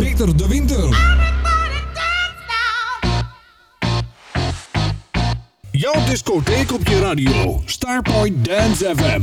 Peter de Winter. Jouw discotheek op je radio. Starpoint Dance FM.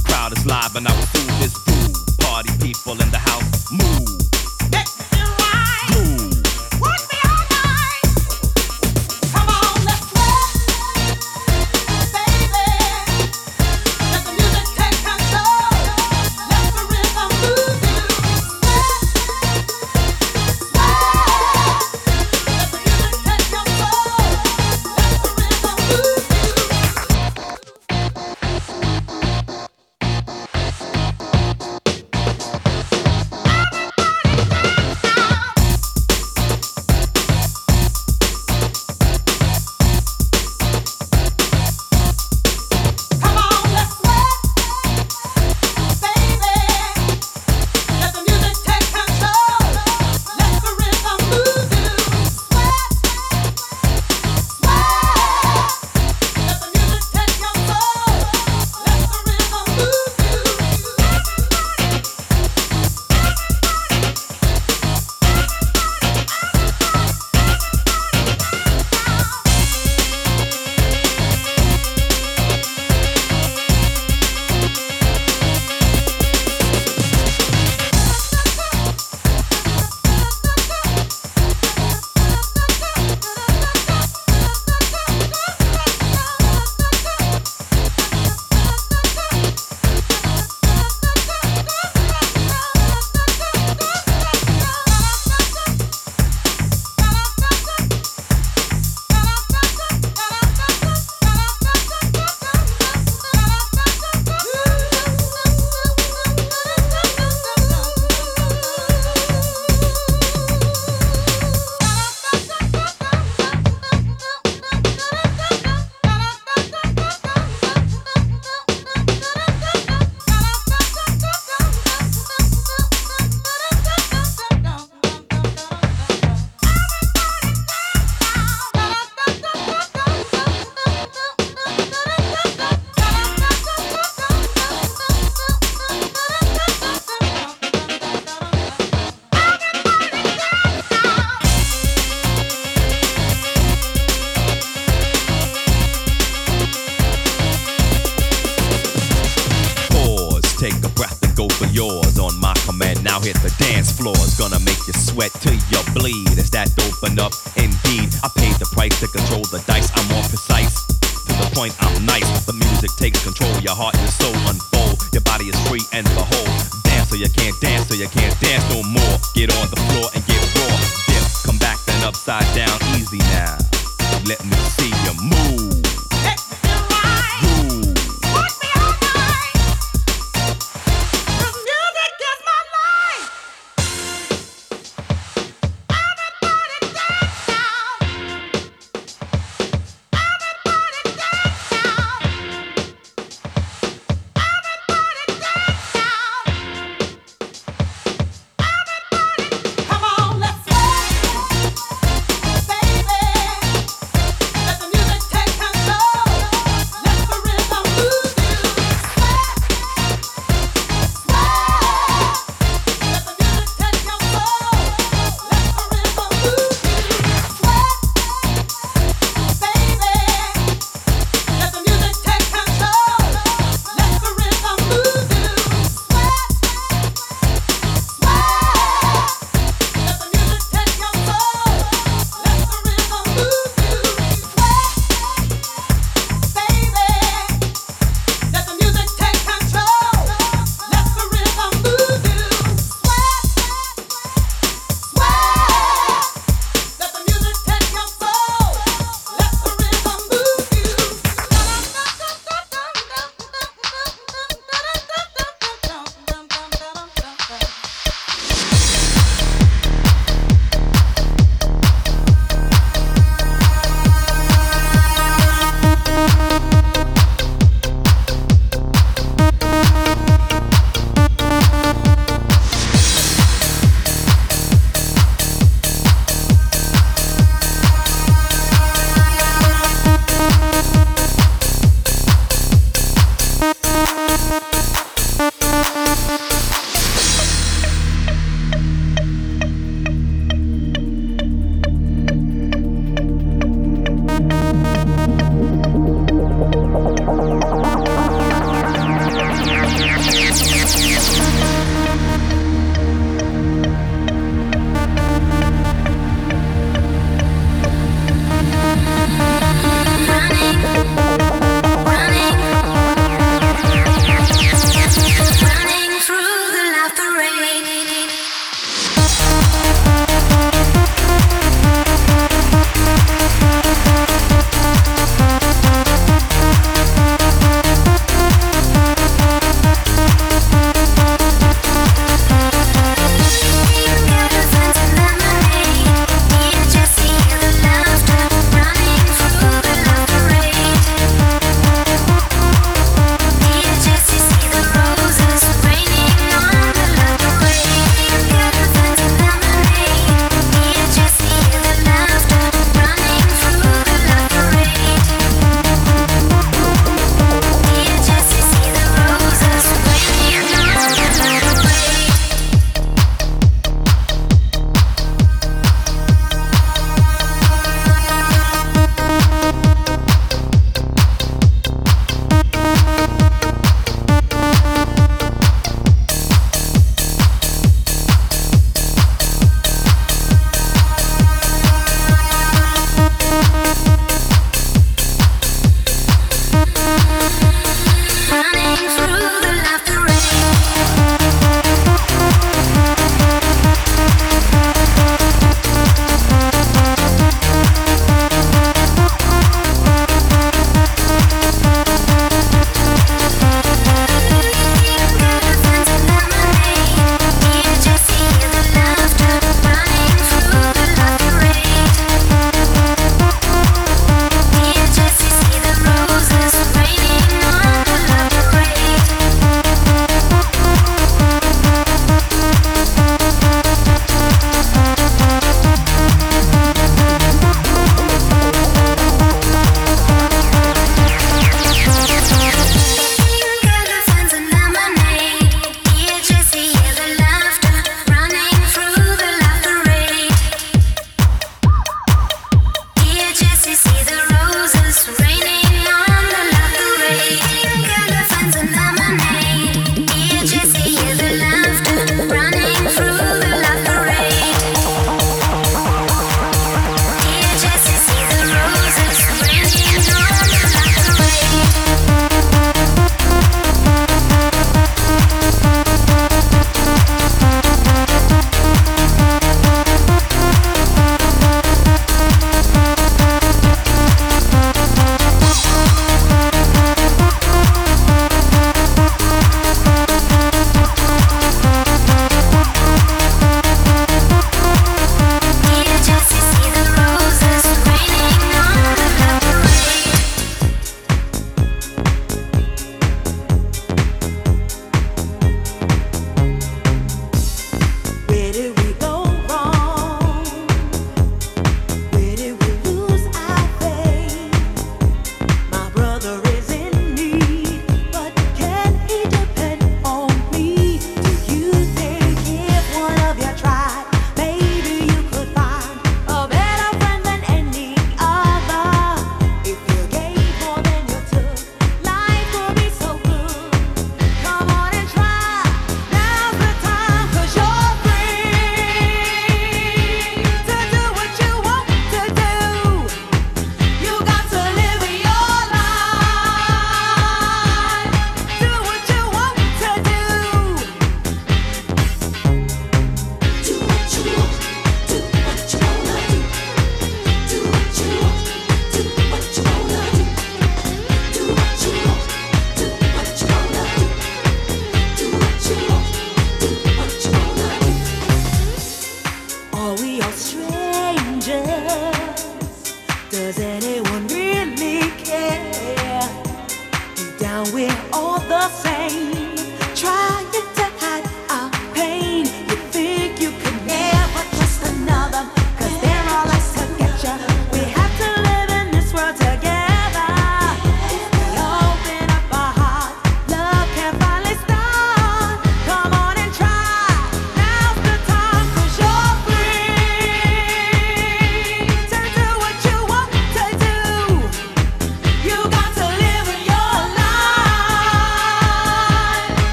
Crowd is live, and I will do this groove. Party people in the house, move.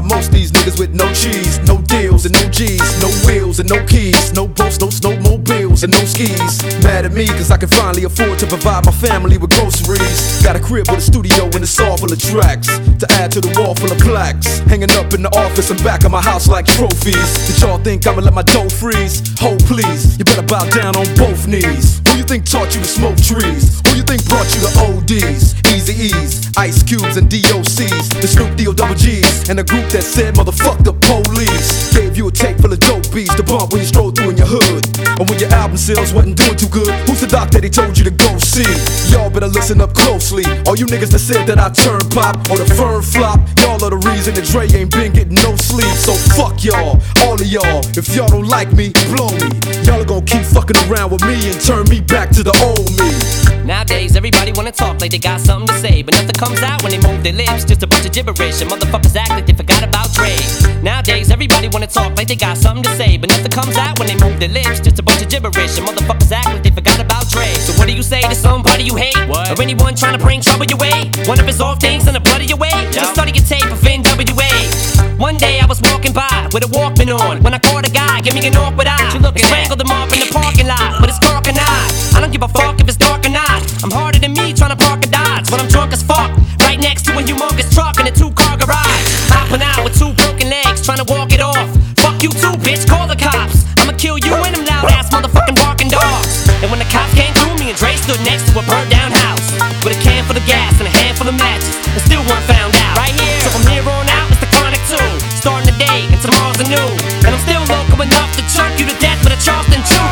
By most these niggas with no cheese, no deals and no G's, no and no skis. Mad at me cause I can finally afford to provide my family with groceries. Got a crib with a studio and it's all full of tracks to add to the wall full of plaques. Hanging up in the office and back of my house like trophies. Did y'all think I'ma let my dough freeze? Hold please, you better bow down on both knees. Who you think taught you to smoke trees? Who you think brought you to ODs? Eazy-E's, Ice Cubes, and DOCs. The Snoop D O double G's, and a group that said, motherfuck the police. Gave you a tape full of dope beats to bump when you stroll through in your hood. And when your album sales wasn't doing too good, who's the doc that he told you to go see? Y'all better listen up closely. All you niggas that said that I turn pop or the firm flop, y'all are the reason that Dre ain't been getting no sleep. So fuck y'all, all of y'all. If y'all don't like me, blow me. Y'all are gonna keep fucking around with me and turn me back to the old me. Nowadays, everybody wanna talk like they got something to say, but nothing comes out when they move their lips. Just a bunch of gibberish, and motherfuckers act like they forgot about Dre. Nowadays, everybody wanna talk like they got something to say, but nothing comes out when they move their lips. Just a bunch of gibberish, and motherfuckers act like they forgot about Dre. So what do you say to somebody you hate, what? or anyone trying to bring trouble your way? One of his off things in the blood of your way. Just study your tape of NWA. One day I was walking by with a Walkman on when I caught a guy, give me an awkward eye. You looking strangled him off in the parking lot but it's cork and eye. I don't give a fuck if it's dark or not. I'm harder than me trying to park a Dodge when I'm drunk as fuck. Right next to a humongous truck in a two car garage. Hopping out with two broken legs trying to walk it off. Fuck you too, bitch, call the cops. I'ma kill you and them loud ass motherfucking stood next to a burnt down house with a can full of gas and a handful of matches. And still weren't found out. Right here. So from here on out, it's the chronic too. Starting the day and tomorrow's a new. And I'm still local enough to choke you to death with a Charleston chew.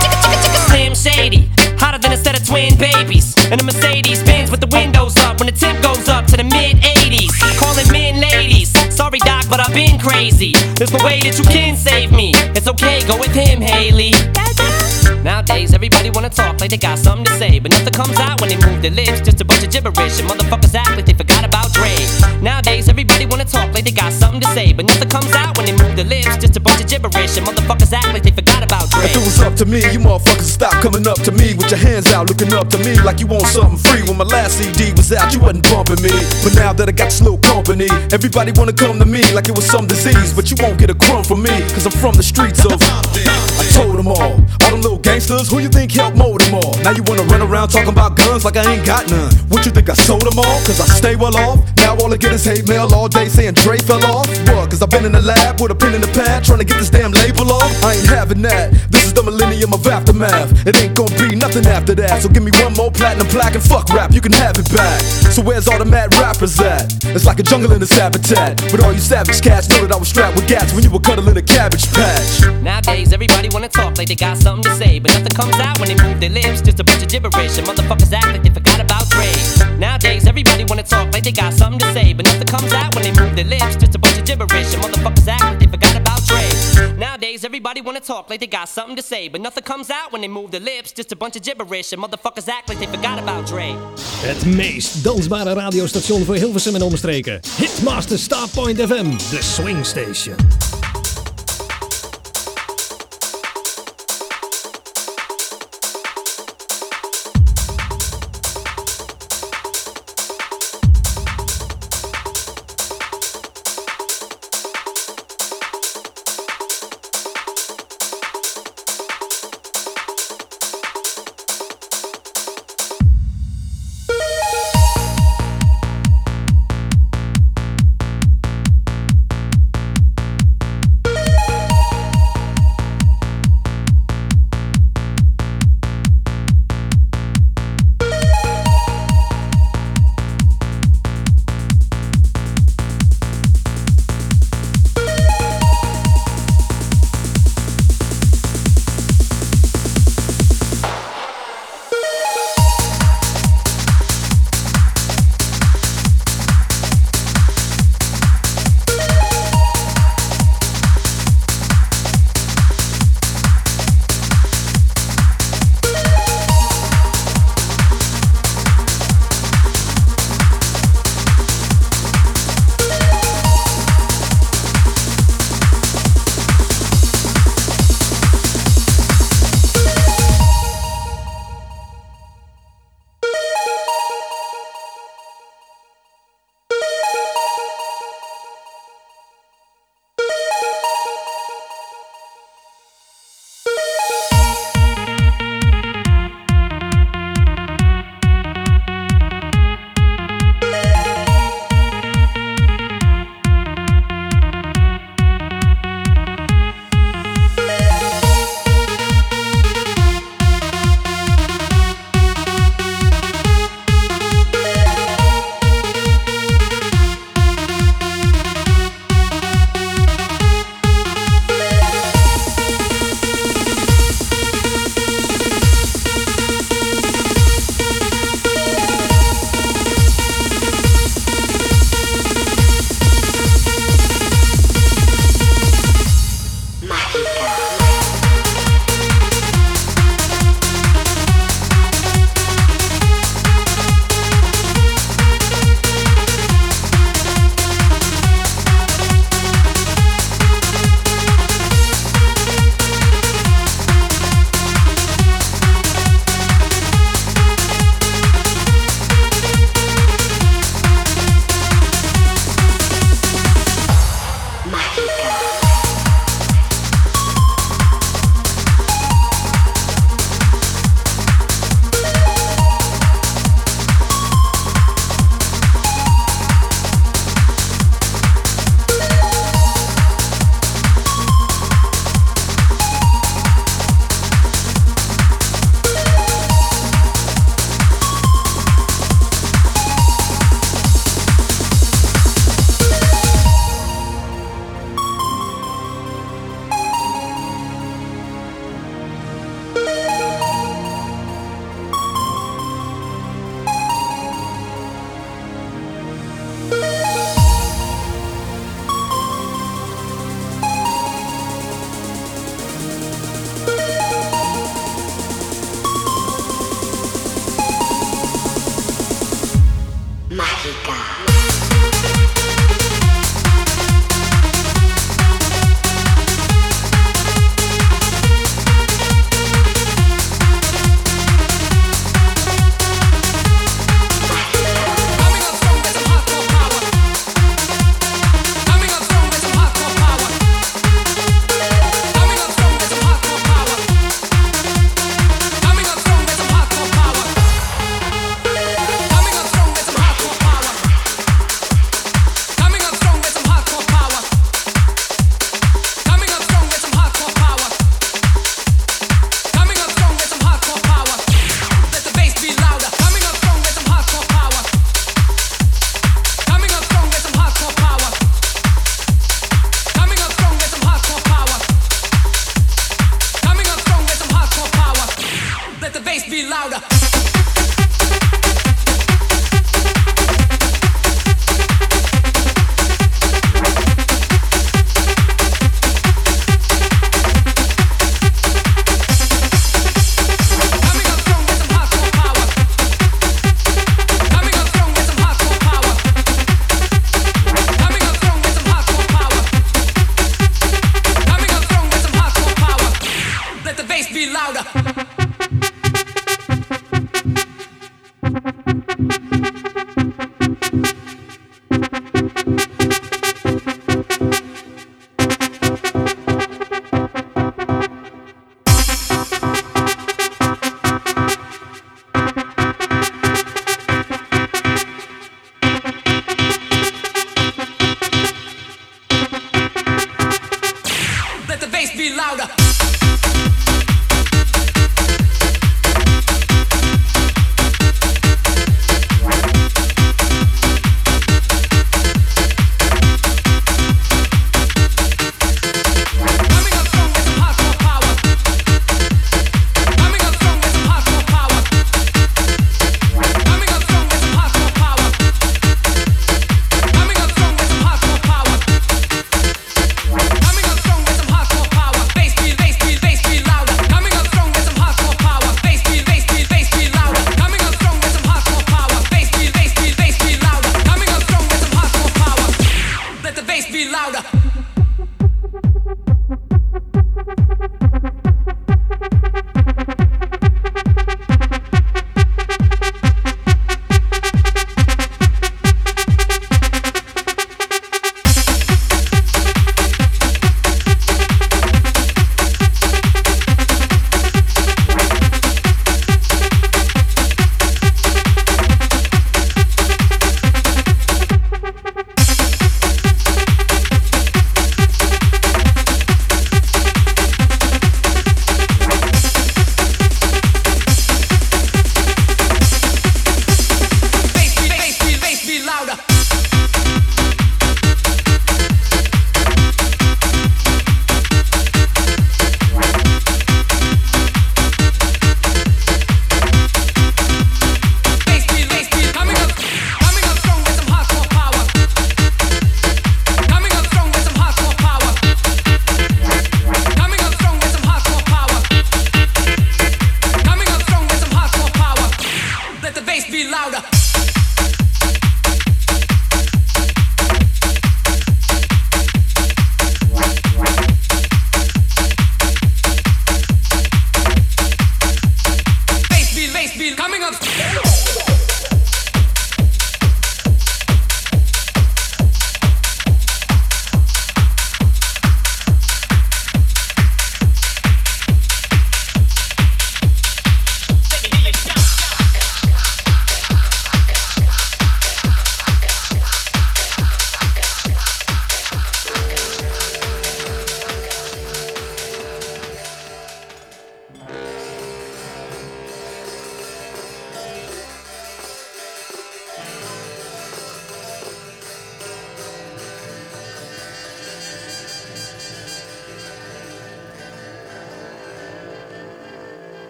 Slim Shady, hotter than a set of twin babies. And a Mercedes Benz with the windows up when the temp goes up to the mid 80s. Calling men ladies. Sorry, Doc, but I've been crazy. There's no way that you can save me. It's okay, go with him, Hailie. Wanna talk like they got something to say, but nothing comes out when they move their lips. Just a bunch of gibberish, and motherfuckers act like they forgot about Dre. Nowadays, everybody wanna talk like they got something to say, but nothing comes out when they move their lips. Just a bunch of gibberish, and motherfuckers If it was up to me, you motherfuckers stop coming up to me with your hands out, looking up to me like you want something free. When my last CD was out, you wasn't bumping me. But now that I got this little company, everybody wanna come to me like it was some disease. But you won't get a crumb from me, cause I'm from the streets of. I told them all, all them little gangsters, who you think helped mold them all? Now you wanna run around talking about guns like I ain't got none. What you think I sold them all? Cause I stay well off. Now all I get is hate mail all day saying Dre fell off. What? Cause I've been in the lab with a pen in the pad trying to get this damn label off. I ain't having that. This is the millennium of aftermath. It ain't gonna be nothing after that. So give me one more platinum plaque and fuck rap, you can have it back. So where's all the mad rappers at? It's like a jungle in this habitat. But all you savage cats know that I was strapped with gats when you were cuddling a cabbage patch. Nowadays, everybody wanna talk like they got something to say, but nothing comes out when they move their lips. Just a bunch of gibberish, and motherfuckers act like they forgot about Dre. Nowadays, everybody wanna talk like they got something to say, but nothing comes out when they move their lips. Just Everybody wanna talk like they got something to say, but nothing comes out when they move their lips. Just a bunch of gibberish, and motherfuckers act like they forgot about Dre. Het meest dansbare radiostation voor Hilversum en omstreken. Hitmaster Starpoint FM, de Swing Station.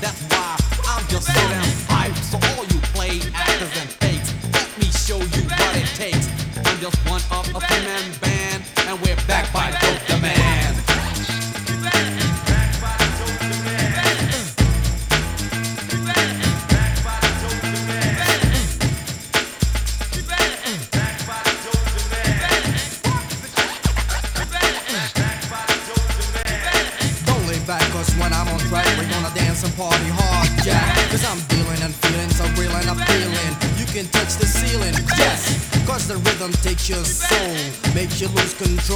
That's why I'm just hyped. So all you play actors and fakes, let me show you what it takes. I'm just one of a three-man band,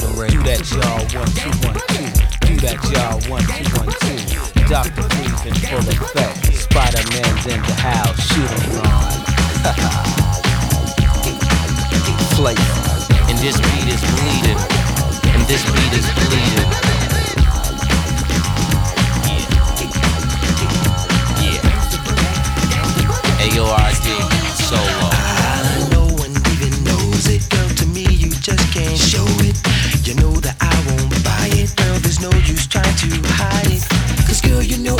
Shoot 'em, Ray. Do that, y'all. One, two, one, two. Do that, y'all. One, two, one, two. Dr. Freeze in full effect. Spider Man's in the house. Shoot 'em, Ron. Flavor. And this beat is bleeding. And this beat is bleeding. Yeah. Yeah. AORD solo. Uh, ah, no one even knows it. Girl, to me, you just can't show it. You know that I won't buy it. Girl, there's no use trying to hide it. Cause, girl, you know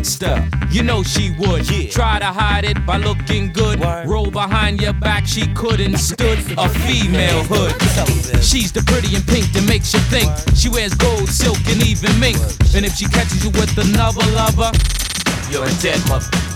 gangster, you know she would. Try to hide it by looking good. Roll behind your back, she couldn't. Stood a female hood. She's the pretty and pink that makes you think. She wears gold, silk, and even mink. And if she catches you with another lover, you're a dead mother.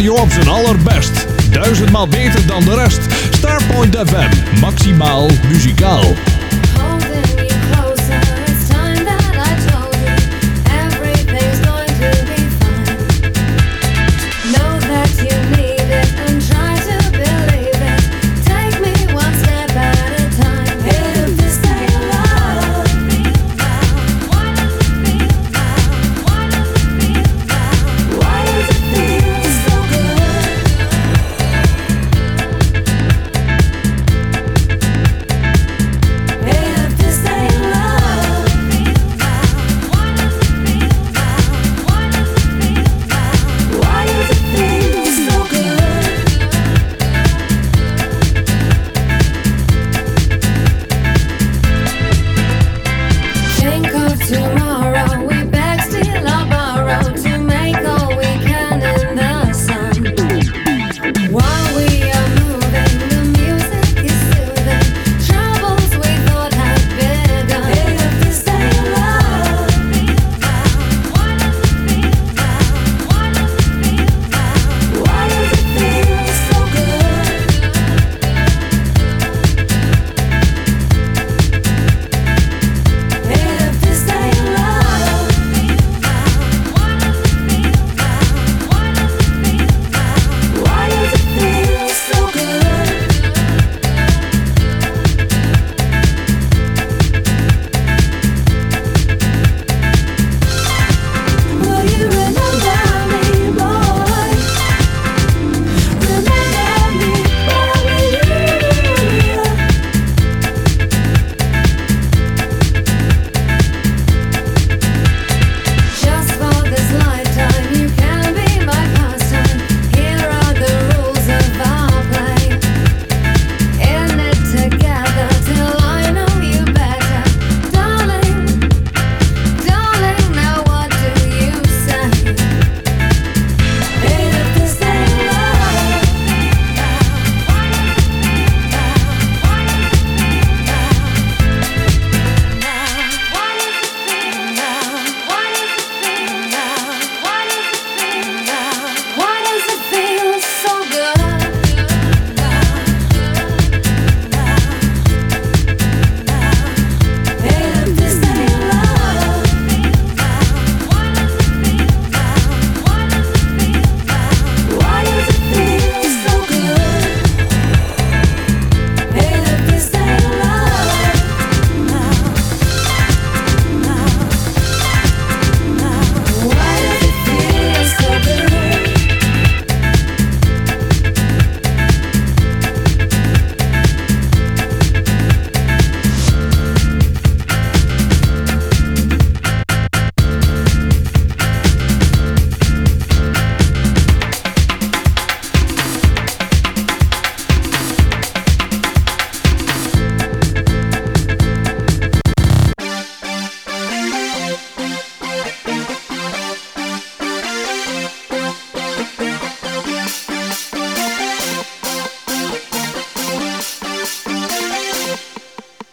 radio op zijn allerbest. Duizendmaal beter dan de rest. Starpoint FM. Maximaal muzikaal.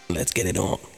Let's get it on.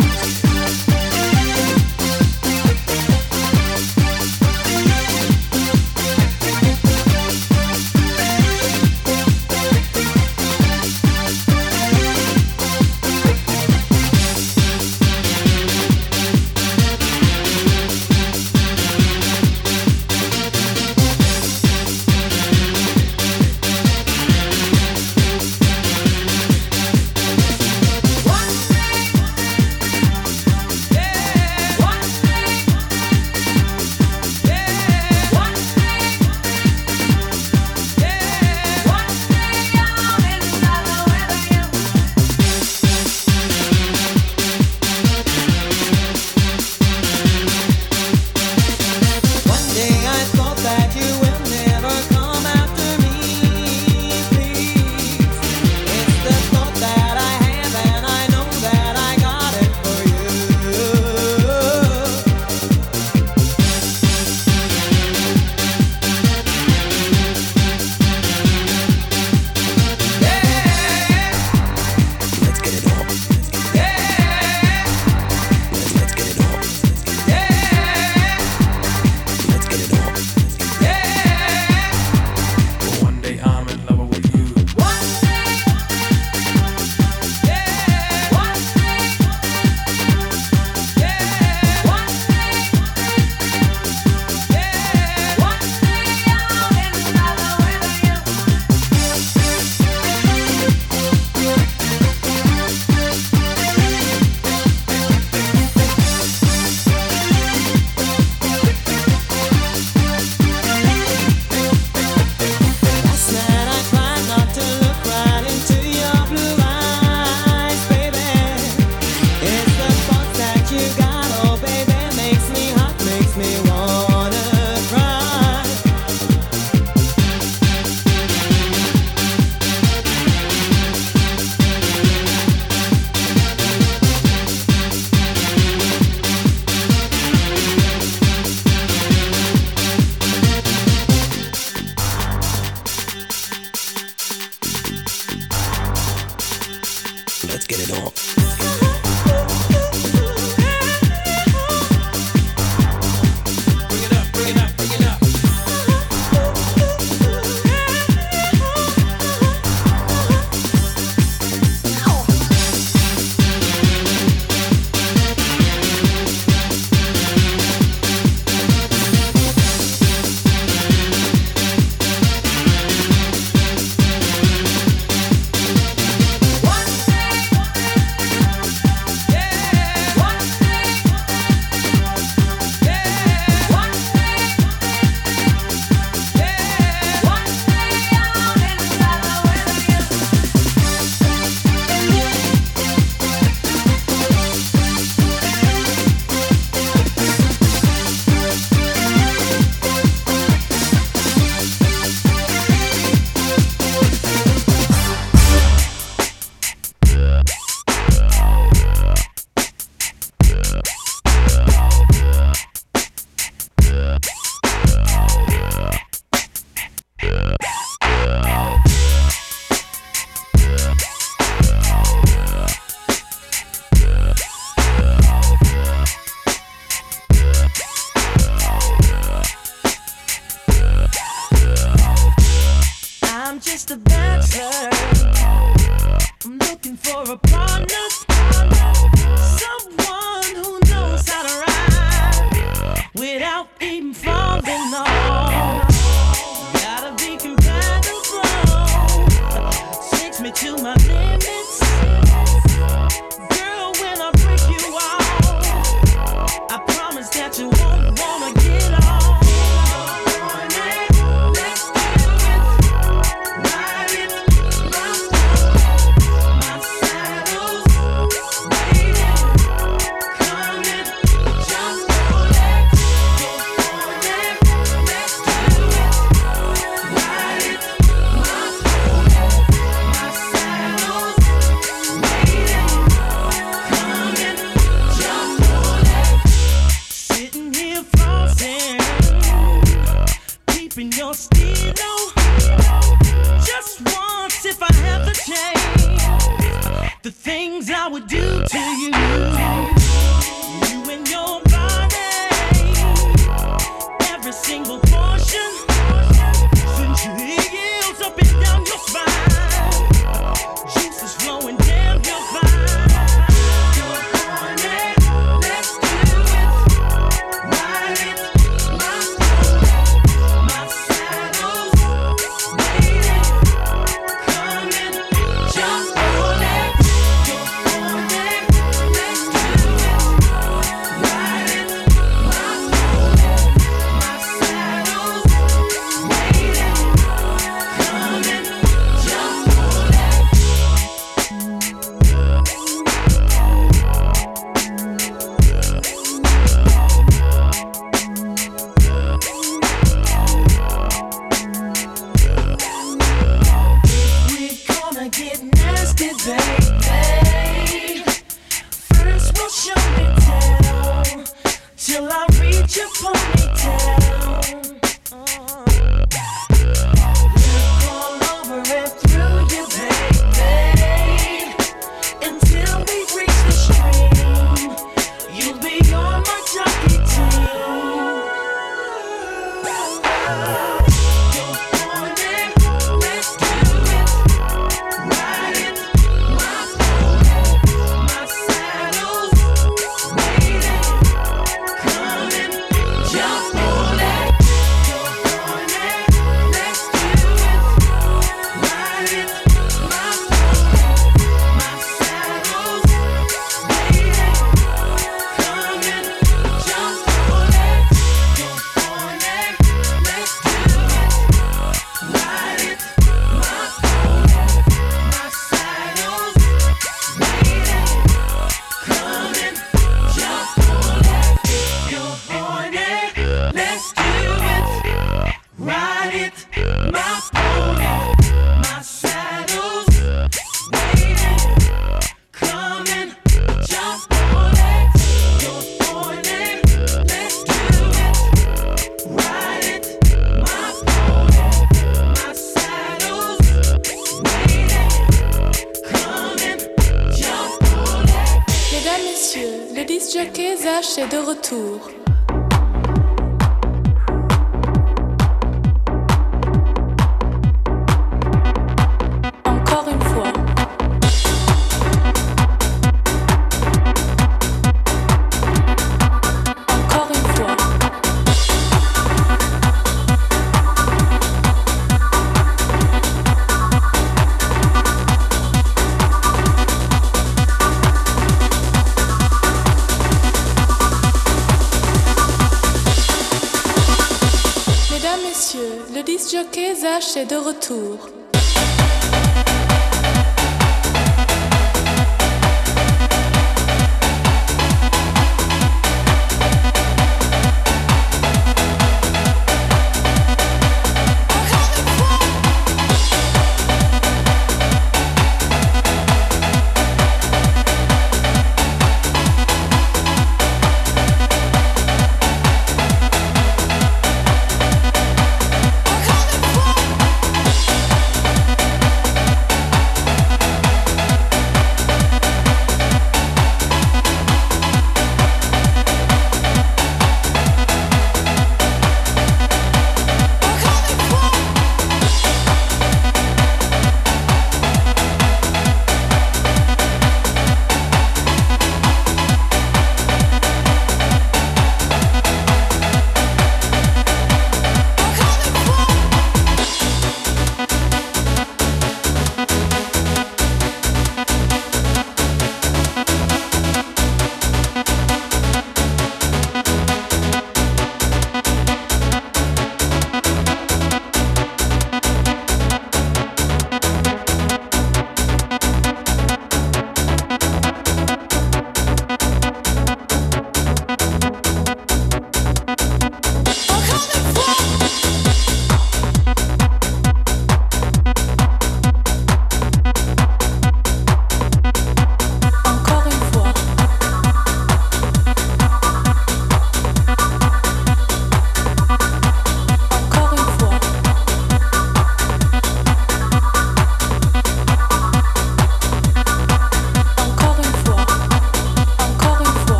It's the bachelor.